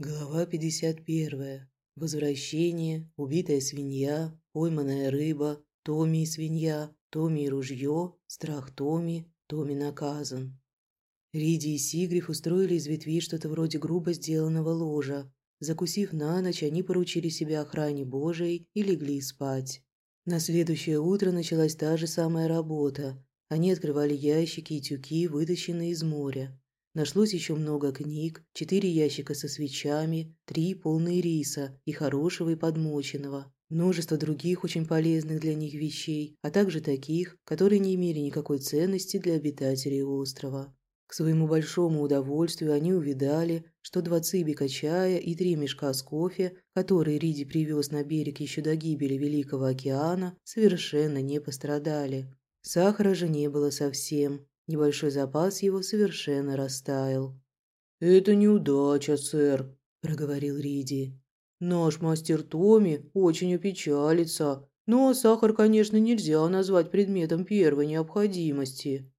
Глава 51. Возвращение, убитая свинья, пойманная рыба, Томи и свинья, Томи и ружье, страх Томи, Томи наказан. Риди и Сигриф устроили из ветвей что-то вроде грубо сделанного ложа. Закусив на ночь, они поручили себя охране Божией и легли спать. На следующее утро началась та же самая работа. Они открывали ящики и тюки, вытащенные из моря. Нашлось еще много книг, четыре ящика со свечами, три полные риса и хорошего и подмоченного, множество других очень полезных для них вещей, а также таких, которые не имели никакой ценности для обитателей острова. К своему большому удовольствию они увидали, что два цибика чая и три мешка с кофе, которые Риди привез на берег еще до гибели Великого океана, совершенно не пострадали. Сахара же не было совсем, Небольшой запас его совершенно растаял. «Это неудача, сэр», – проговорил Риди. «Наш мастер Томми очень опечалится, но сахар, конечно, нельзя назвать предметом первой необходимости».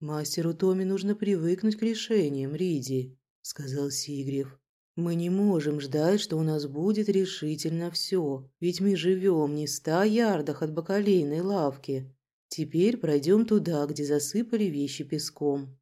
«Мастеру Томми нужно привыкнуть к решениям, Риди», – сказал Сигрев. «Мы не можем ждать, что у нас будет решительно все, ведь мы живем не в ста ярдах от бакалейной лавки. Теперь пройдем туда, где засыпали вещи песком.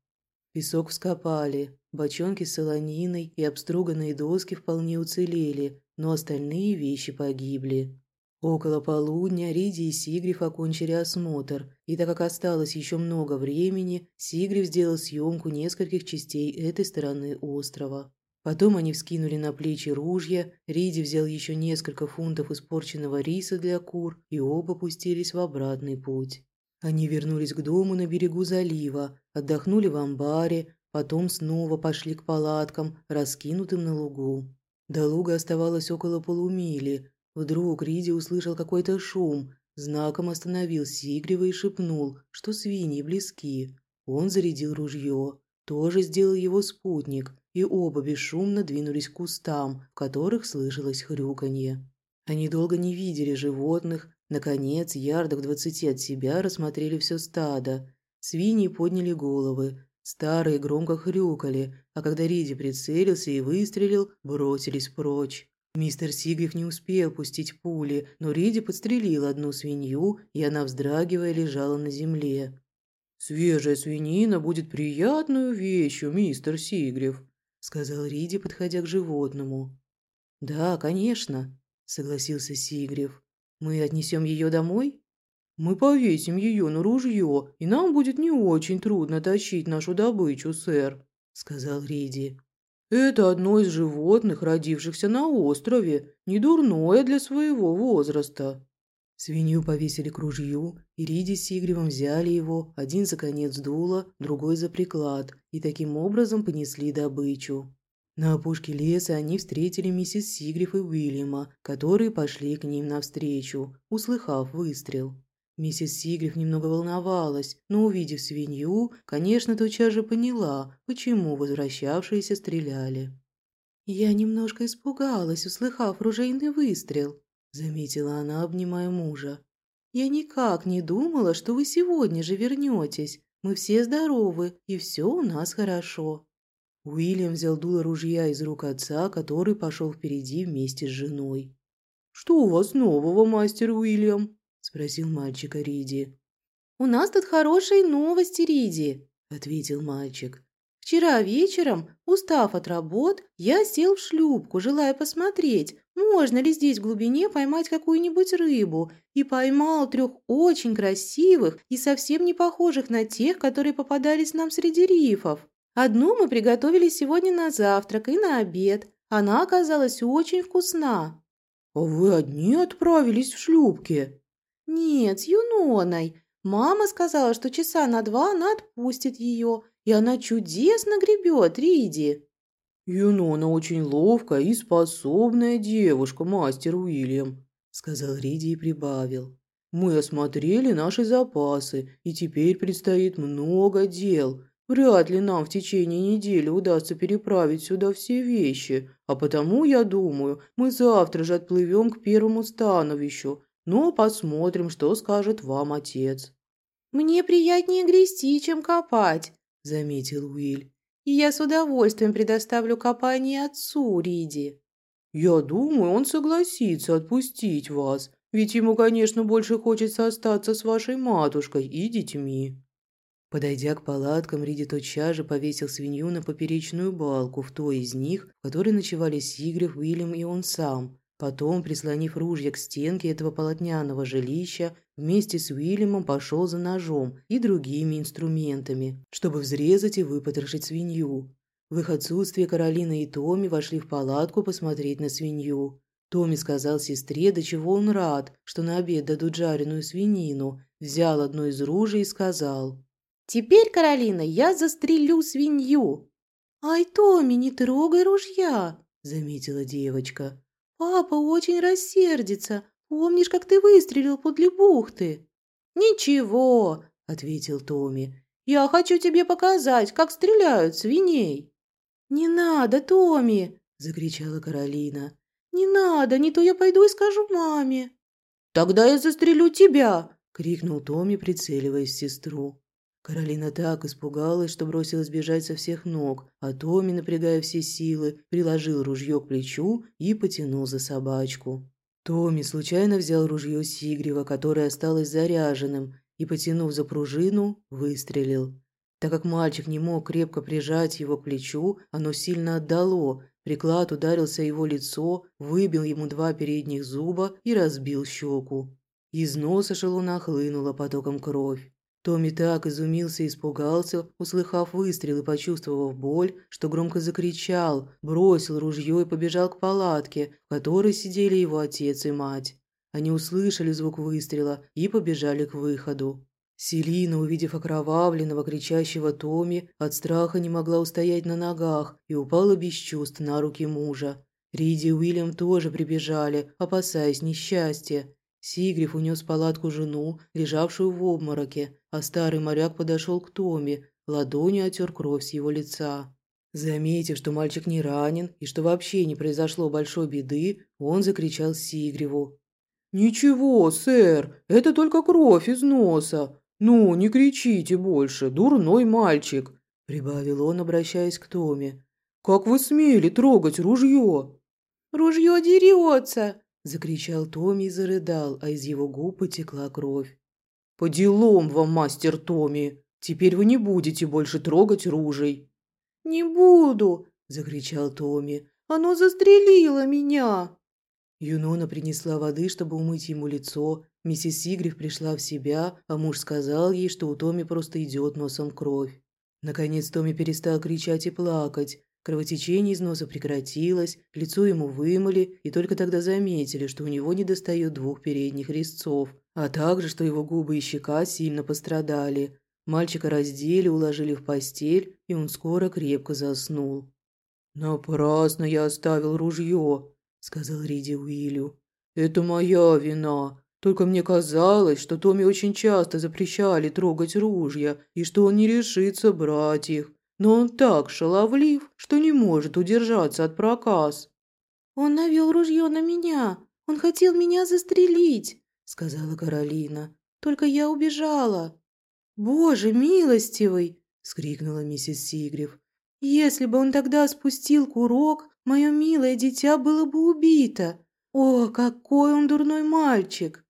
Песок вскопали, бочонки с солониной и обструганные доски вполне уцелели, но остальные вещи погибли. Около полудня Риди и Сигриф окончили осмотр, и так как осталось еще много времени, Сигриф сделал съемку нескольких частей этой стороны острова. Потом они вскинули на плечи ружья, Риди взял еще несколько фунтов испорченного риса для кур, и оба пустились в обратный путь. Они вернулись к дому на берегу залива, отдохнули в амбаре, потом снова пошли к палаткам, раскинутым на лугу. До луга оставалось около полумили. Вдруг Риди услышал какой-то шум, знаком остановил Сигрева и шепнул, что свиньи близки. Он зарядил ружье. Тоже сделал его спутник, и оба бесшумно двинулись к кустам, в которых слышалось хрюканье. Они долго не видели животных, Наконец, ярдах двадцати от себя рассмотрели все стадо. Свиньи подняли головы, старые громко хрюкали, а когда Риди прицелился и выстрелил, бросились прочь. Мистер Сигриф не успел пустить пули, но Риди подстрелил одну свинью, и она, вздрагивая, лежала на земле. «Свежая свинина будет приятную вещью, мистер Сигриф», — сказал Риди, подходя к животному. «Да, конечно», — согласился Сигриф. Мы отнесем ее домой? Мы повесим ее на ружье, и нам будет не очень трудно тащить нашу добычу, сэр, сказал Риди. Это одно из животных, родившихся на острове, не дурное для своего возраста. Свинью повесили к ружью, и Риди с Игревом взяли его, один за конец дула, другой за приклад, и таким образом понесли добычу. На опушке леса они встретили миссис Сигриф и Уильяма, которые пошли к ним навстречу, услыхав выстрел. Миссис Сигриф немного волновалась, но, увидев свинью, конечно, тотчас же поняла, почему возвращавшиеся стреляли. «Я немножко испугалась, услыхав ружейный выстрел», – заметила она, обнимая мужа. «Я никак не думала, что вы сегодня же вернетесь. Мы все здоровы, и все у нас хорошо». Уильям взял дуло ружья из рук отца, который пошел впереди вместе с женой. «Что у вас нового, мастер Уильям?» – спросил мальчик Риди. «У нас тут хорошие новости, Риди», – ответил мальчик. «Вчера вечером, устав от работ, я сел в шлюпку, желая посмотреть, можно ли здесь в глубине поймать какую-нибудь рыбу, и поймал трех очень красивых и совсем не похожих на тех, которые попадались нам среди рифов. Одну мы приготовили сегодня на завтрак и на обед. Она оказалась очень вкусна». «А вы одни отправились в шлюпке?» «Нет, с Юноной. Мама сказала, что часа на два она отпустит ее, и она чудесно гребет, Риди». «Юнона очень ловкая и способная девушка, мастер Уильям», – сказал Риди и прибавил. «Мы осмотрели наши запасы, и теперь предстоит много дел. Вряд ли нам в течение недели удастся переправить сюда все вещи, а потому, я думаю, мы завтра же отплывем к первому становищу, но посмотрим, что скажет вам отец». «Мне приятнее грести, чем копать», – заметил Уиль. и я с удовольствием предоставлю копание отцу Риди». «Я думаю, он согласится отпустить вас, ведь ему, конечно, больше хочется остаться с вашей матушкой и детьми». Подойдя к палаткам, Риди тотчас же повесил свинью на поперечную балку в той из них, в которой ночевали Сигрев, Уильям и он сам. Потом, прислонив ружья к стенке этого полотняного жилища, вместе с Уильямом пошел за ножом и другими инструментами, чтобы взрезать и выпотрошить свинью. В их отсутствие Каролина и Томми вошли в палатку посмотреть на свинью. Томми сказал сестре, до чего он рад, что на обед дадут жареную свинину, взял одно из ружей и сказал Теперь, Каролина, я застрелю свинью. Ай, Томми, не трогай ружья, заметила девочка. Папа очень рассердится. Помнишь, как ты выстрелил подле бухты? Ничего, ответил Томми. Я хочу тебе показать, как стреляют свиней. Не надо, Томми, закричала Каролина. Не надо, не то я пойду и скажу маме. Тогда я застрелю тебя, крикнул Томми, прицеливаясь в сестру. Каролина так испугалась, что бросилась бежать со всех ног, а Томми, напрягая все силы, приложил ружье к плечу и потянул за собачку. Томми случайно взял ружье Сигрева, которое осталось заряженным, и, потянув за пружину, выстрелил. Так как мальчик не мог крепко прижать его к плечу, оно сильно отдало. Приклад ударился его лицо, выбил ему два передних зуба и разбил щеку. Из носа шалуна хлынула потоком кровь. Томми так изумился и испугался, услыхав выстрел и почувствовав боль, что громко закричал, бросил ружье и побежал к палатке, в которой сидели его отец и мать. Они услышали звук выстрела и побежали к выходу. Селина, увидев окровавленного, кричащего Томми, от страха не могла устоять на ногах и упала без чувств на руки мужа. Риди и Уильям тоже прибежали, опасаясь несчастья. Сигриф унес палатку жену, лежавшую в обмороке, а старый моряк подошел к Томе, ладонью отер кровь с его лица. Заметив, что мальчик не ранен и что вообще не произошло большой беды, он закричал Сигреву. «Ничего, сэр, это только кровь из носа. Ну, не кричите больше, дурной мальчик», – прибавил он, обращаясь к Томе. «Как вы смели трогать ружье?» «Ружье дерется!» – закричал Томми и зарыдал, а из его губ потекла кровь. «По делам вам, мастер Томми! Теперь вы не будете больше трогать ружей!» «Не буду!» – закричал Томми. «Оно застрелило меня!» Юнона принесла воды, чтобы умыть ему лицо. Миссис Сигриф пришла в себя, а муж сказал ей, что у Томи просто идет носом кровь. Наконец Томи перестал кричать и плакать. Кровотечение из носа прекратилось, лицо ему вымыли и только тогда заметили, что у него недостает двух передних резцов, а также, что его губы и щека сильно пострадали. Мальчика раздели, уложили в постель, и он скоро крепко заснул. «Напрасно я оставил ружье», – сказал Риди Уиллю. «Это моя вина. Только мне казалось, что Томми очень часто запрещали трогать ружья, и что он не решится брать их но он так шаловлив, что не может удержаться от проказ. «Он навел ружье на меня. Он хотел меня застрелить», — сказала Каролина. «Только я убежала». «Боже милостивый!» — скрикнула миссис Сигрев. «Если бы он тогда спустил курок, мое милое дитя было бы убито. О, какой он дурной мальчик!»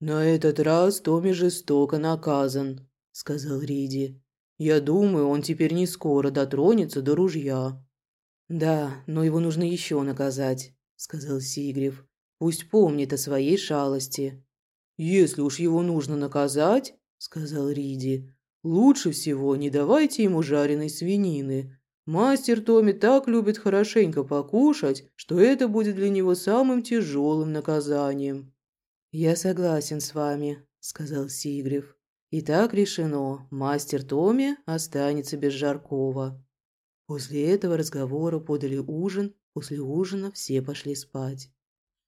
«На этот раз Томми жестоко наказан», — сказал Риди. Я думаю, он теперь не скоро дотронется до ружья». «Да, но его нужно еще наказать», – сказал Сигрев. «Пусть помнит о своей шалости». «Если уж его нужно наказать», – сказал Риди, – «лучше всего не давайте ему жареной свинины. Мастер Томми так любит хорошенько покушать, что это будет для него самым тяжелым наказанием». «Я согласен с вами», – сказал Сигрев. И так решено, мастер Томи останется без Жаркова. После этого разговора подали ужин, после ужина все пошли спать.